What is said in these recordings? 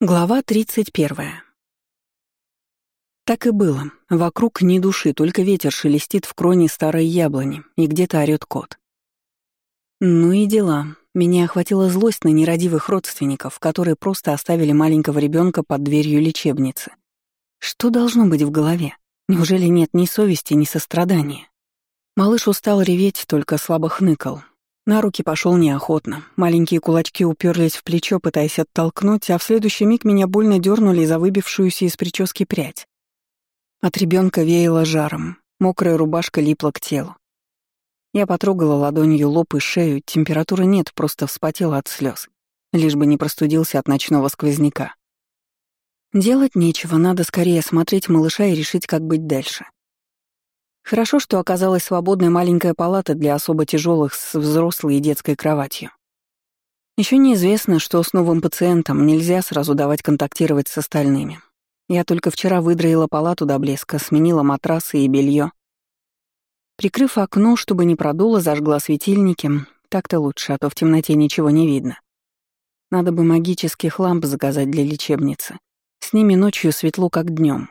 Глава 31. Так и было. Вокруг ни души, только ветер шелестит в кроне старой яблони, и где-то орёт кот. Ну и дела. Меня охватила злость на нерадивых родственников, которые просто оставили маленького ребенка под дверью лечебницы. Что должно быть в голове? Неужели нет ни совести, ни сострадания? Малыш устал реветь, только слабо хныкал, на руки пошел неохотно. Маленькие кулачки уперлись в плечо, пытаясь оттолкнуть, а в следующий миг меня больно дернули за выбившуюся из прически прядь. От ребенка веяло жаром, мокрая рубашка липла к телу. Я потрогала ладонью лоб и шею, температуры нет, просто вспотела от слез, лишь бы не простудился от ночного сквозняка. Делать нечего, надо скорее осмотреть малыша и решить, как быть дальше. Хорошо, что оказалась свободная маленькая палата для особо тяжелых с взрослой и детской кроватью. Еще неизвестно, что с новым пациентом нельзя сразу давать контактировать с остальными. Я только вчера выдроила палату до блеска, сменила матрасы и белье. Прикрыв окно, чтобы не продуло, зажгла светильники. Так-то лучше, а то в темноте ничего не видно. Надо бы магических ламп заказать для лечебницы. С ними ночью светло, как днем.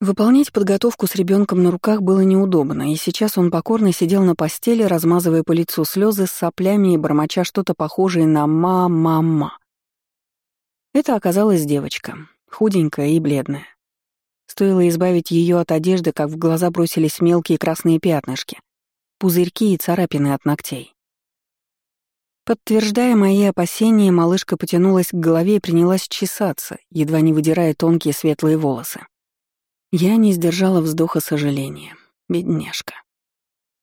Выполнять подготовку с ребенком на руках было неудобно, и сейчас он покорно сидел на постели, размазывая по лицу слезы с соплями и бормоча что-то похожее на «ма-ма-ма». Это оказалась девочка, худенькая и бледная. Стоило избавить ее от одежды, как в глаза бросились мелкие красные пятнышки, пузырьки и царапины от ногтей. Подтверждая мои опасения, малышка потянулась к голове и принялась чесаться, едва не выдирая тонкие светлые волосы. Я не сдержала вздоха сожаления. Бедняжка.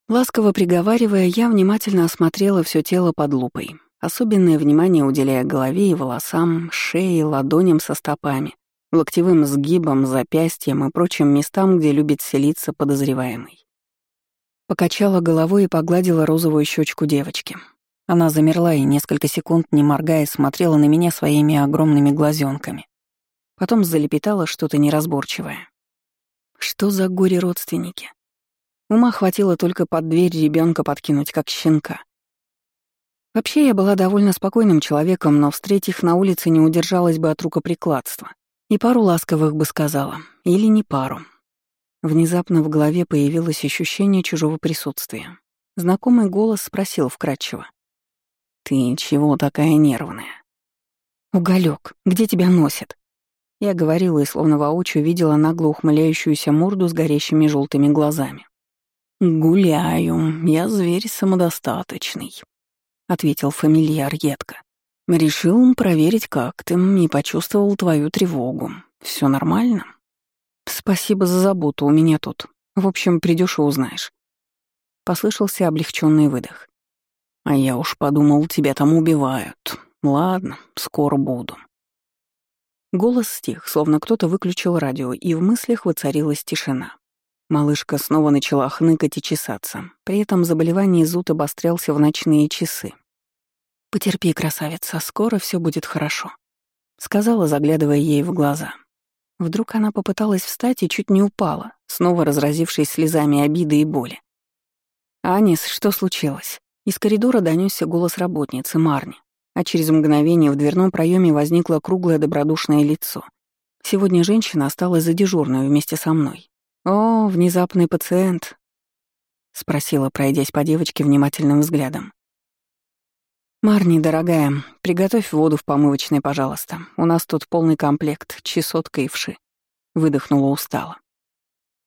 Ласково приговаривая, я внимательно осмотрела все тело под лупой, особенное внимание уделяя голове и волосам, шее, ладоням со стопами, локтевым сгибам, запястьям и прочим местам, где любит селиться подозреваемый. Покачала головой и погладила розовую щечку девочки. Она замерла и несколько секунд, не моргая, смотрела на меня своими огромными глазенками. Потом залепетала что-то неразборчивое. Что за горе-родственники? Ума хватило только под дверь ребенка подкинуть, как щенка. Вообще, я была довольно спокойным человеком, но, встретив на улице, не удержалась бы от рукоприкладства. И пару ласковых бы сказала. Или не пару. Внезапно в голове появилось ощущение чужого присутствия. Знакомый голос спросил вкратчиво. «Ты чего такая нервная?» «Уголёк, где тебя носит?» Я говорила и словно воочию видела нагло ухмыляющуюся морду с горящими желтыми глазами. «Гуляю, я зверь самодостаточный», — ответил фамильяр едко. «Решил проверить, как ты, и почувствовал твою тревогу. Все нормально?» «Спасибо за заботу, у меня тут. В общем, придешь и узнаешь». Послышался облегченный выдох. «А я уж подумал, тебя там убивают. Ладно, скоро буду». Голос стих, словно кто-то выключил радио, и в мыслях воцарилась тишина. Малышка снова начала хныкать и чесаться. При этом заболевание зуд обострялся в ночные часы. «Потерпи, красавица, скоро все будет хорошо», — сказала, заглядывая ей в глаза. Вдруг она попыталась встать и чуть не упала, снова разразившись слезами обиды и боли. «Анис, что случилось?» Из коридора донесся голос работницы Марни а через мгновение в дверном проеме возникло круглое добродушное лицо. Сегодня женщина осталась за дежурную вместе со мной. «О, внезапный пациент», — спросила, пройдясь по девочке внимательным взглядом. «Марни, дорогая, приготовь воду в помывочной, пожалуйста. У нас тут полный комплект, чесотка и вши», — выдохнула устало.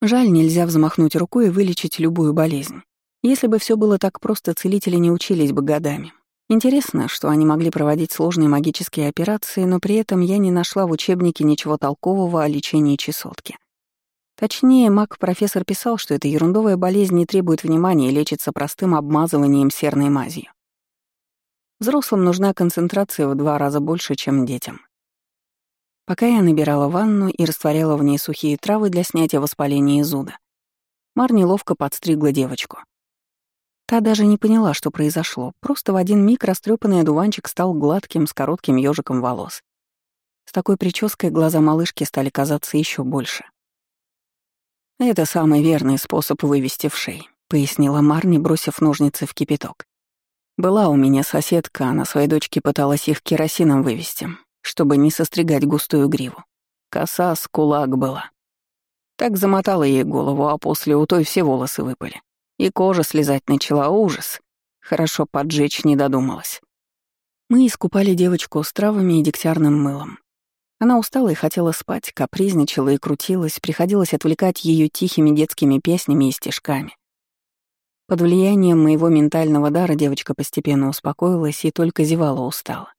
Жаль, нельзя взмахнуть рукой и вылечить любую болезнь. Если бы все было так просто, целители не учились бы годами. Интересно, что они могли проводить сложные магические операции, но при этом я не нашла в учебнике ничего толкового о лечении чесотки. Точнее, маг-профессор писал, что эта ерундовая болезнь не требует внимания и лечится простым обмазыванием серной мазью. Взрослым нужна концентрация в два раза больше, чем детям. Пока я набирала ванну и растворяла в ней сухие травы для снятия воспаления и зуда, Мар неловко подстригла девочку. Та даже не поняла, что произошло. Просто в один миг растрепанный одуванчик стал гладким с коротким ежиком волос. С такой прической глаза малышки стали казаться еще больше. «Это самый верный способ вывести в шей», — пояснила Марни, бросив ножницы в кипяток. «Была у меня соседка, она своей дочке пыталась их керосином вывести. чтобы не состригать густую гриву. Коса с кулак была. Так замотала ей голову, а после у той все волосы выпали. И кожа слезать начала, ужас. Хорошо поджечь не додумалась. Мы искупали девочку с травами и дегтярным мылом. Она устала и хотела спать, капризничала и крутилась, приходилось отвлекать ее тихими детскими песнями и стишками. Под влиянием моего ментального дара девочка постепенно успокоилась и только зевала устала.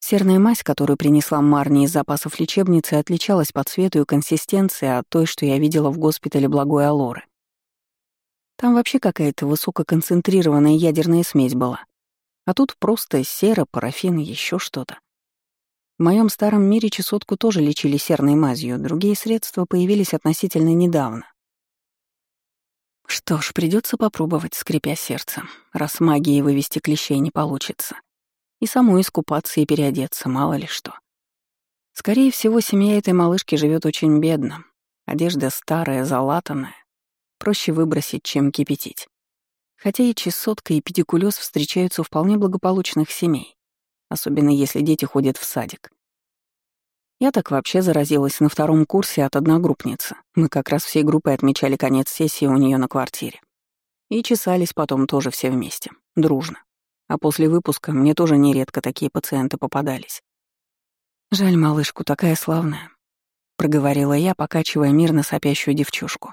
Серная мазь, которую принесла Марни из запасов лечебницы, отличалась по цвету и консистенции от той, что я видела в госпитале Благой Алоры. Там вообще какая-то высококонцентрированная ядерная смесь была. А тут просто сера, парафин и еще что-то. В моем старом мире чесотку тоже лечили серной мазью, другие средства появились относительно недавно. Что ж, придется попробовать, скрипя сердце, раз магией вывести клещей не получится. И самой искупаться и переодеться, мало ли что. Скорее всего, семья этой малышки живет очень бедно. Одежда старая, залатанная. Проще выбросить, чем кипятить. Хотя и чесотка, и педикулез встречаются у вполне благополучных семей, особенно если дети ходят в садик. Я так вообще заразилась на втором курсе от одногруппницы. Мы как раз всей группой отмечали конец сессии у нее на квартире. И чесались потом тоже все вместе, дружно. А после выпуска мне тоже нередко такие пациенты попадались. «Жаль малышку, такая славная», — проговорила я, покачивая мирно сопящую девчушку.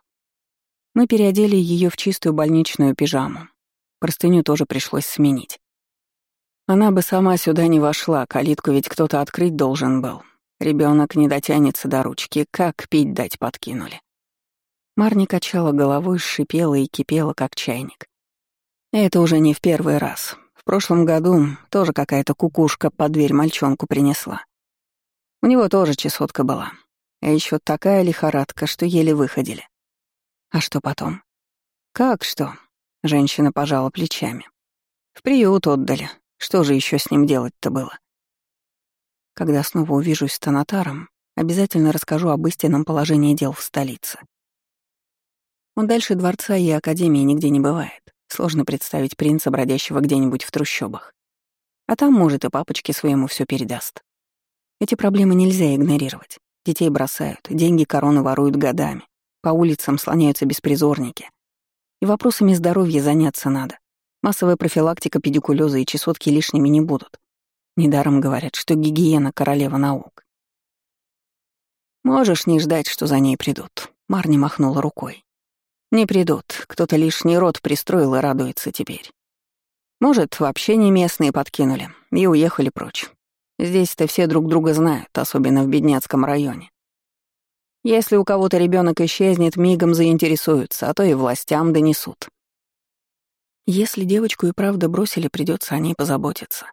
Мы переодели ее в чистую больничную пижаму. Простыню тоже пришлось сменить. Она бы сама сюда не вошла, калитку ведь кто-то открыть должен был, Ребенок не дотянется до ручки, как пить дать подкинули. Марни качала головой, шипела и кипела, как чайник. Это уже не в первый раз. В прошлом году тоже какая-то кукушка под дверь мальчонку принесла. У него тоже чесотка была. А еще такая лихорадка, что еле выходили. А что потом? Как что? Женщина пожала плечами. В приют отдали. Что же еще с ним делать-то было? Когда снова увижусь с Танатаром, обязательно расскажу об истинном положении дел в столице. Он дальше дворца и академии нигде не бывает. Сложно представить принца, бродящего где-нибудь в трущобах. А там, может, и папочке своему все передаст. Эти проблемы нельзя игнорировать. Детей бросают, деньги короны воруют годами. По улицам слоняются беспризорники. И вопросами здоровья заняться надо. Массовая профилактика педикулеза и чесотки лишними не будут. Недаром говорят, что гигиена — королева наук. «Можешь не ждать, что за ней придут», — Марни махнула рукой. «Не придут, кто-то лишний род пристроил и радуется теперь. Может, вообще не местные подкинули и уехали прочь. Здесь-то все друг друга знают, особенно в бедняцком районе. Если у кого-то ребенок исчезнет, мигом заинтересуются, а то и властям донесут. Если девочку и правда бросили, придется о ней позаботиться.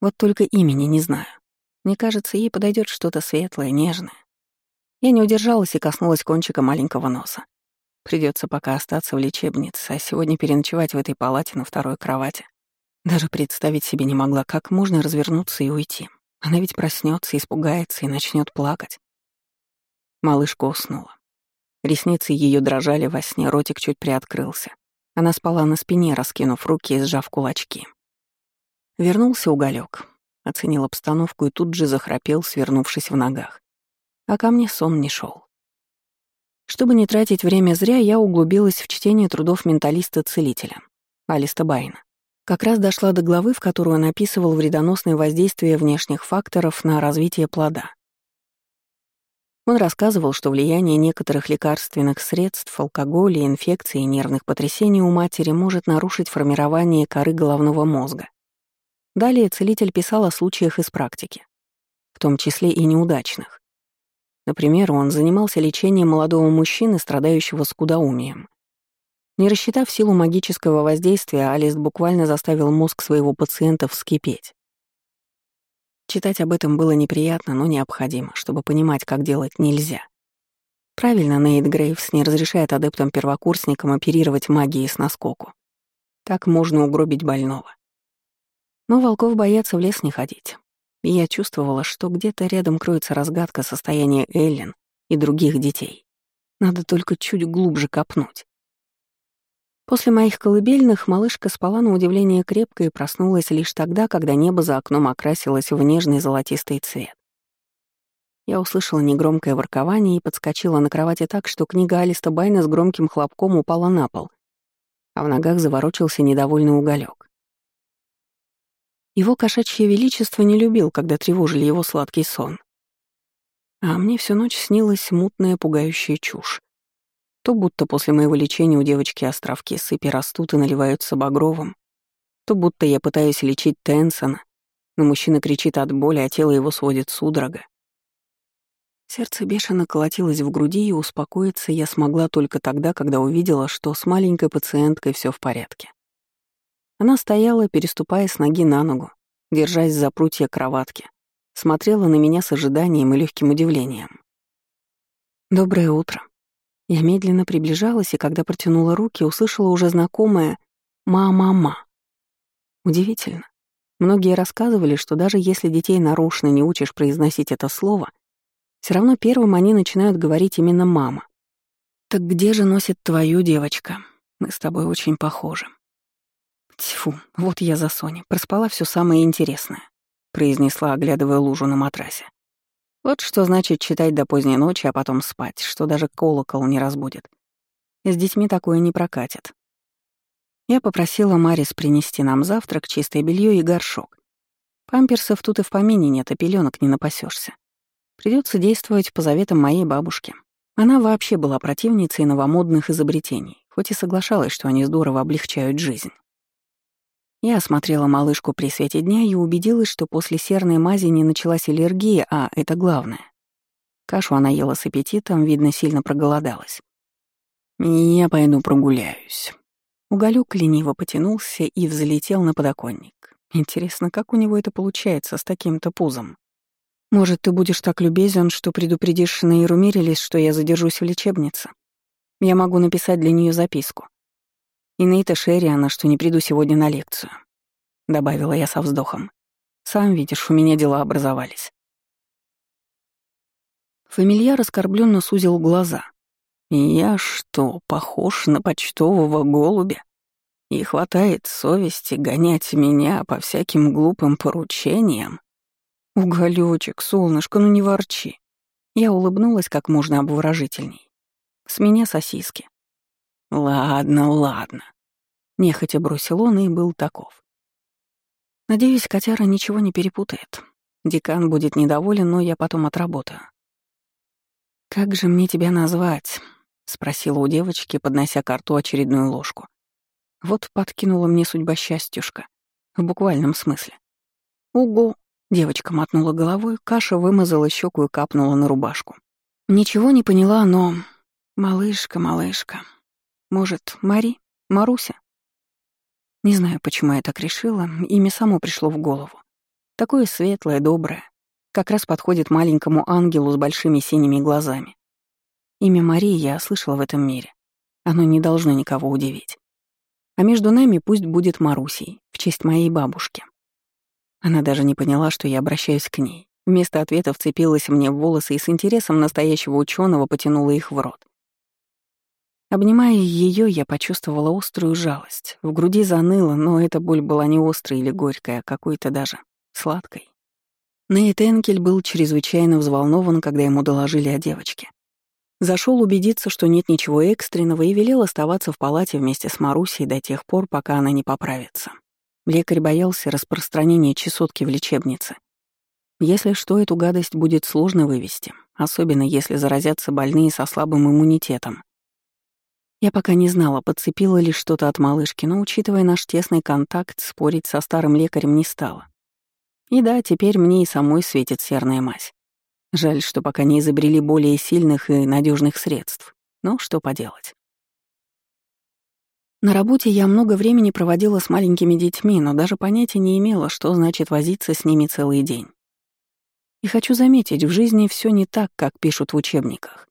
Вот только имени не знаю. Мне кажется, ей подойдет что-то светлое, нежное. Я не удержалась и коснулась кончика маленького носа. Придется пока остаться в лечебнице, а сегодня переночевать в этой палате на второй кровати. Даже представить себе не могла, как можно развернуться и уйти. Она ведь проснется, испугается и начнет плакать. Малышка уснула. Ресницы ее дрожали во сне, ротик чуть приоткрылся. Она спала на спине, раскинув руки и сжав кулачки. Вернулся уголек, оценил обстановку и тут же захрапел, свернувшись в ногах. А ко мне сон не шел. Чтобы не тратить время зря, я углубилась в чтение трудов менталиста-целителя, Алиста Байна. Как раз дошла до главы, в которую он описывал вредоносное воздействие внешних факторов на развитие плода. Он рассказывал, что влияние некоторых лекарственных средств, алкоголя, инфекций и нервных потрясений у матери может нарушить формирование коры головного мозга, Далее целитель писал о случаях из практики, в том числе и неудачных. Например, он занимался лечением молодого мужчины, страдающего скудоумием. Не рассчитав силу магического воздействия, Алист буквально заставил мозг своего пациента вскипеть. Читать об этом было неприятно, но необходимо, чтобы понимать, как делать нельзя. Правильно Нейт Грейвс не разрешает адептам-первокурсникам оперировать магией с наскоку. Так можно угробить больного. Но волков боятся в лес не ходить. И я чувствовала, что где-то рядом кроется разгадка состояния Эллен и других детей. Надо только чуть глубже копнуть. После моих колыбельных малышка спала на удивление крепко и проснулась лишь тогда, когда небо за окном окрасилось в нежный золотистый цвет. Я услышала негромкое воркование и подскочила на кровати так, что книга Алиста Байна с громким хлопком упала на пол, а в ногах заворочился недовольный уголек. Его кошачье величество не любил, когда тревожили его сладкий сон. А мне всю ночь снилась мутная пугающая чушь. То будто после моего лечения у девочки островки сыпи растут и наливаются багровым, то будто я пытаюсь лечить Тенсона, но мужчина кричит от боли, а тело его сводит судорога. Сердце бешено колотилось в груди, и успокоиться я смогла только тогда, когда увидела, что с маленькой пациенткой все в порядке. Она стояла, переступая с ноги на ногу, держась за прутья кроватки, смотрела на меня с ожиданием и легким удивлением. «Доброе утро», я медленно приближалась, и когда протянула руки, услышала уже знакомое «ма-ма-ма». Удивительно. Многие рассказывали, что даже если детей нарочно не учишь произносить это слово, все равно первым они начинают говорить именно «мама». «Так где же носит твою девочка? Мы с тобой очень похожи». «Тьфу, вот я за Сони, проспала все самое интересное», — произнесла, оглядывая лужу на матрасе. Вот что значит читать до поздней ночи, а потом спать, что даже колокол не разбудит. С детьми такое не прокатит. Я попросила Марис принести нам завтрак, чистое белье и горшок. Памперсов тут и в помине нет, а пеленок не напасешься. Придется действовать по заветам моей бабушки. Она вообще была противницей новомодных изобретений, хоть и соглашалась, что они здорово облегчают жизнь. Я осмотрела малышку при свете дня и убедилась, что после серной мази не началась аллергия, а это главное. Кашу она ела с аппетитом, видно, сильно проголодалась. «Я пойду прогуляюсь». Уголек лениво потянулся и взлетел на подоконник. Интересно, как у него это получается с таким-то пузом? Может, ты будешь так любезен, что предупредишь Нейру Мирилис, что я задержусь в лечебнице? Я могу написать для нее записку. И Нейта Шерриана, что не приду сегодня на лекцию. Добавила я со вздохом. Сам видишь, у меня дела образовались. Фамильяр оскорбленно сузил глаза. «Я что, похож на почтового голубя? И хватает совести гонять меня по всяким глупым поручениям?» «Уголёчек, солнышко, ну не ворчи». Я улыбнулась как можно обворожительней. «С меня сосиски. «Ладно, ладно», — нехотя бросил он и был таков. Надеюсь, котяра ничего не перепутает. Декан будет недоволен, но я потом отработаю. «Как же мне тебя назвать?» — спросила у девочки, поднося к рту очередную ложку. Вот подкинула мне судьба счастьюшка. В буквальном смысле. «Угу!» — девочка мотнула головой, каша вымазала щеку и капнула на рубашку. Ничего не поняла, но... Малышка, малышка. Может, Мари? Маруся? Не знаю, почему я так решила, имя само пришло в голову. Такое светлое, доброе. Как раз подходит маленькому ангелу с большими синими глазами. Имя Марии я слышала в этом мире. Оно не должно никого удивить. А между нами пусть будет Марусей, в честь моей бабушки. Она даже не поняла, что я обращаюсь к ней. Вместо ответа вцепилась мне в волосы и с интересом настоящего ученого потянула их в рот. Обнимая ее, я почувствовала острую жалость. В груди заныло, но эта боль была не острой или горькой, а какой-то даже сладкой. Нейт Энкель был чрезвычайно взволнован, когда ему доложили о девочке. Зашел убедиться, что нет ничего экстренного, и велел оставаться в палате вместе с Марусей до тех пор, пока она не поправится. Лекарь боялся распространения чесотки в лечебнице. Если что, эту гадость будет сложно вывести, особенно если заразятся больные со слабым иммунитетом. Я пока не знала, подцепила ли что-то от малышки, но, учитывая наш тесный контакт, спорить со старым лекарем не стала. И да, теперь мне и самой светит серная мазь. Жаль, что пока не изобрели более сильных и надежных средств. Но что поделать. На работе я много времени проводила с маленькими детьми, но даже понятия не имела, что значит возиться с ними целый день. И хочу заметить, в жизни все не так, как пишут в учебниках.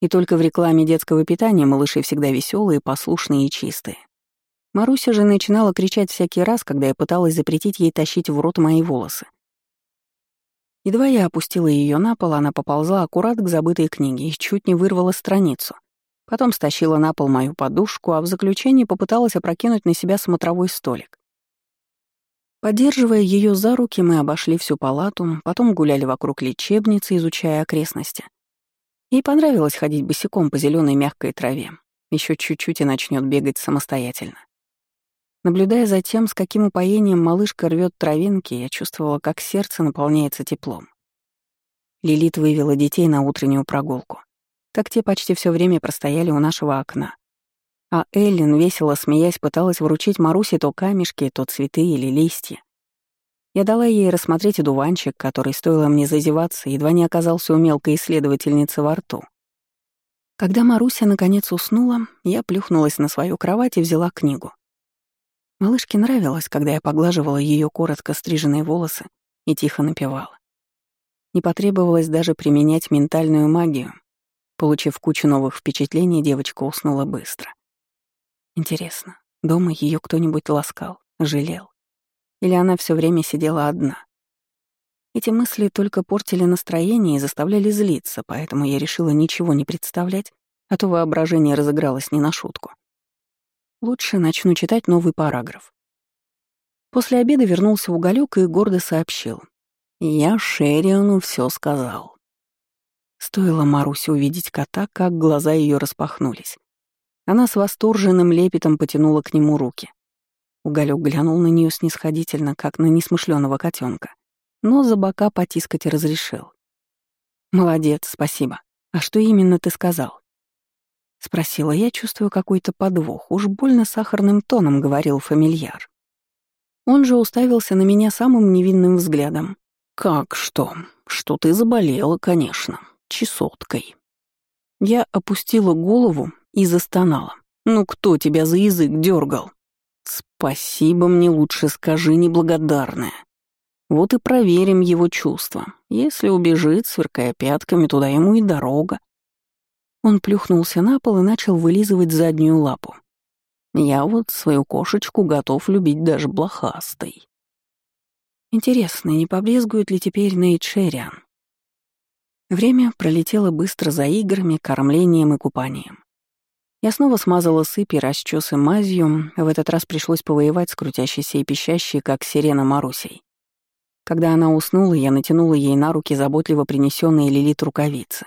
И только в рекламе детского питания малыши всегда веселые, послушные и чистые. Маруся же начинала кричать всякий раз, когда я пыталась запретить ей тащить в рот мои волосы. Едва я опустила ее на пол, она поползла аккурат к забытой книге и чуть не вырвала страницу. Потом стащила на пол мою подушку, а в заключении попыталась опрокинуть на себя смотровой столик. Поддерживая ее за руки, мы обошли всю палату, потом гуляли вокруг лечебницы, изучая окрестности. Ей понравилось ходить босиком по зеленой мягкой траве. Еще чуть-чуть и начнет бегать самостоятельно. Наблюдая за тем, с каким упоением малышка рвет травинки, я чувствовала, как сердце наполняется теплом. Лилит вывела детей на утреннюю прогулку. Так те почти все время простояли у нашего окна. А Эллен, весело смеясь, пыталась вручить Марусе то камешки, то цветы или листья. Я дала ей рассмотреть одуванчик, который, стоило мне зазеваться, едва не оказался у мелкой исследовательницы во рту. Когда Маруся наконец уснула, я плюхнулась на свою кровать и взяла книгу. Малышке нравилось, когда я поглаживала ее коротко стриженные волосы и тихо напевала. Не потребовалось даже применять ментальную магию. Получив кучу новых впечатлений, девочка уснула быстро. Интересно, дома ее кто-нибудь ласкал, жалел? Или она все время сидела одна? Эти мысли только портили настроение и заставляли злиться, поэтому я решила ничего не представлять, а то воображение разыгралось не на шутку. Лучше начну читать новый параграф. После обеда вернулся уголек и гордо сообщил. Я Шериону все сказал. Стоило Марусе увидеть кота, как глаза ее распахнулись. Она с восторженным лепетом потянула к нему руки. Уголек глянул на нее снисходительно, как на несмышленого котенка, но за бока потискать разрешил. «Молодец, спасибо. А что именно ты сказал?» — спросила я, чувствую какой-то подвох. Уж больно сахарным тоном говорил фамильяр. Он же уставился на меня самым невинным взглядом. «Как что? Что ты заболела, конечно. Чесоткой». Я опустила голову и застонала. «Ну кто тебя за язык дергал? «Спасибо мне лучше скажи, неблагодарная. Вот и проверим его чувства. Если убежит, сверкая пятками, туда ему и дорога. Он плюхнулся на пол и начал вылизывать заднюю лапу. Я вот свою кошечку готов любить даже блохастой. Интересно, не побрезгует ли теперь Нейт? Время пролетело быстро за играми, кормлением и купанием. Я снова смазала сыпь и расчесы мазью, в этот раз пришлось повоевать с крутящейся и пищащей, как сирена Марусей. Когда она уснула, я натянула ей на руки заботливо принесенные Лилит рукавицы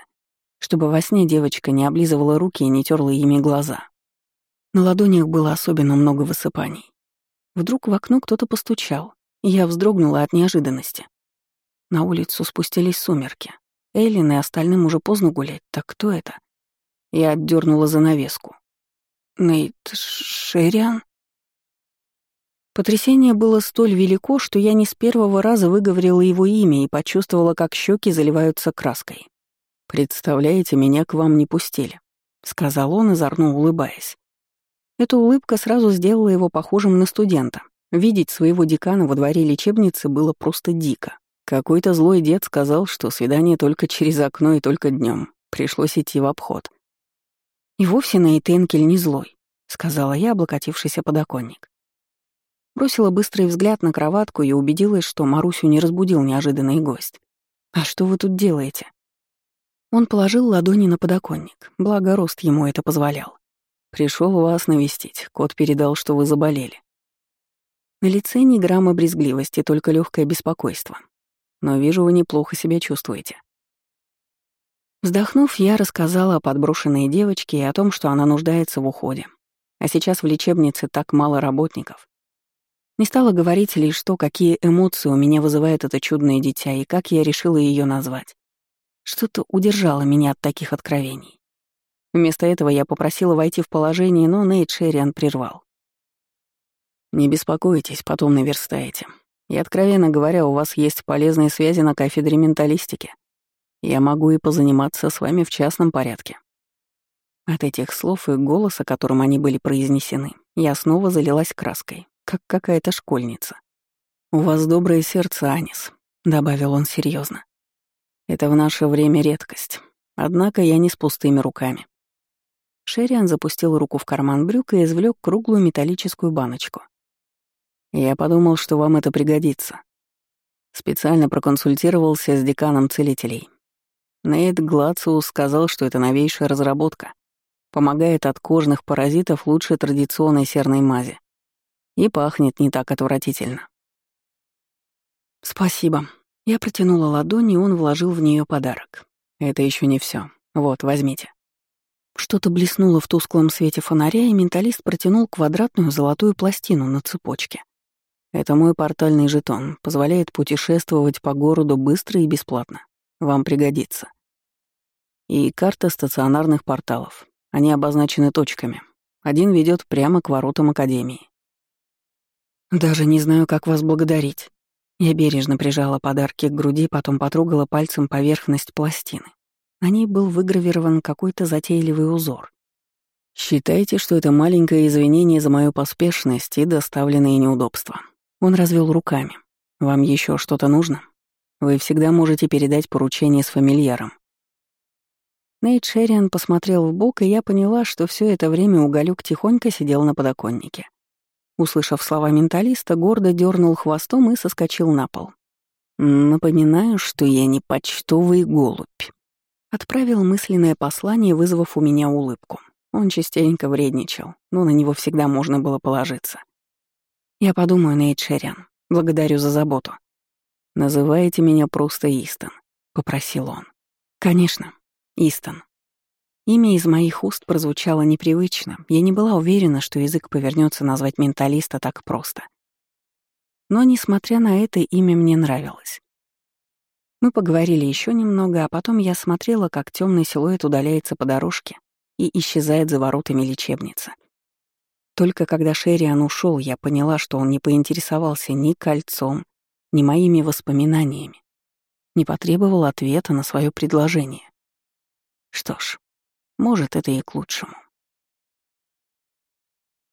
чтобы во сне девочка не облизывала руки и не терла ими глаза. На ладонях было особенно много высыпаний. Вдруг в окно кто-то постучал, и я вздрогнула от неожиданности. На улицу спустились сумерки. Эллен и остальным уже поздно гулять, так кто это? Я отдернула занавеску. Нейт Шериан? Потрясение было столь велико, что я не с первого раза выговорила его имя и почувствовала, как щеки заливаются краской. «Представляете, меня к вам не пустили», — сказал он, озорно улыбаясь. Эта улыбка сразу сделала его похожим на студента. Видеть своего декана во дворе лечебницы было просто дико. Какой-то злой дед сказал, что свидание только через окно и только днем. Пришлось идти в обход. «И вовсе Нейтенкель не злой», — сказала я, облокотившись о подоконник. Бросила быстрый взгляд на кроватку и убедилась, что Марусю не разбудил неожиданный гость. «А что вы тут делаете?» Он положил ладони на подоконник, благо рост ему это позволял. Пришел вас навестить, кот передал, что вы заболели. На лице ни грамма брезгливости, только легкое беспокойство. Но вижу, вы неплохо себя чувствуете. Вздохнув, я рассказала о подброшенной девочке и о том, что она нуждается в уходе. А сейчас в лечебнице так мало работников. Не стала говорить лишь то, какие эмоции у меня вызывает это чудное дитя и как я решила ее назвать. Что-то удержало меня от таких откровений. Вместо этого я попросила войти в положение, но Нейт Шерриан прервал. «Не беспокойтесь, потом наверстаете. И, откровенно говоря, у вас есть полезные связи на кафедре менталистики. Я могу и позаниматься с вами в частном порядке». От этих слов и голоса, которым они были произнесены, я снова залилась краской, как какая-то школьница. «У вас доброе сердце, Анис», — добавил он серьезно. Это в наше время редкость. Однако я не с пустыми руками. Шериан запустил руку в карман брюка и извлек круглую металлическую баночку. Я подумал, что вам это пригодится. Специально проконсультировался с деканом целителей. Нейт Глациус сказал, что это новейшая разработка. Помогает от кожных паразитов лучше традиционной серной мази. И пахнет не так отвратительно. «Спасибо». Я протянула ладонь, и он вложил в нее подарок. «Это еще не все. Вот, возьмите». Что-то блеснуло в тусклом свете фонаря, и менталист протянул квадратную золотую пластину на цепочке. Это мой портальный жетон, позволяет путешествовать по городу быстро и бесплатно. Вам пригодится. И карта стационарных порталов. Они обозначены точками. Один ведет прямо к воротам Академии. Даже не знаю, как вас благодарить. Я бережно прижала подарки к груди, потом потрогала пальцем поверхность пластины. На ней был выгравирован какой-то затейливый узор. «Считайте, что это маленькое извинение за мою поспешность и доставленные неудобства». Он развел руками. «Вам еще что-то нужно? Вы всегда можете передать поручение с фамильяром». Нейт Шерриан посмотрел в бок, и я поняла, что все это время уголек тихонько сидел на подоконнике. Услышав слова менталиста, гордо дернул хвостом и соскочил на пол. «Напоминаю, что я не почтовый голубь». Отправил мысленное послание, вызвав у меня улыбку. Он частенько вредничал, но на него всегда можно было положиться. «Я подумаю, Нейт Шерриан. Благодарю за заботу». «Называйте меня просто Истон», — попросил он. «Конечно, Истон». Имя из моих уст прозвучало непривычно. Я не была уверена, что язык повернется назвать менталиста так просто. Но, несмотря на это, имя мне нравилось. Мы поговорили еще немного, а потом я смотрела, как темный силуэт удаляется по дорожке и исчезает за воротами лечебницы. Только когда Шерриан ушел, я поняла, что он не поинтересовался ни кольцом, ни моими воспоминаниями, не потребовал ответа на свое предложение. Что ж, может, это и к лучшему.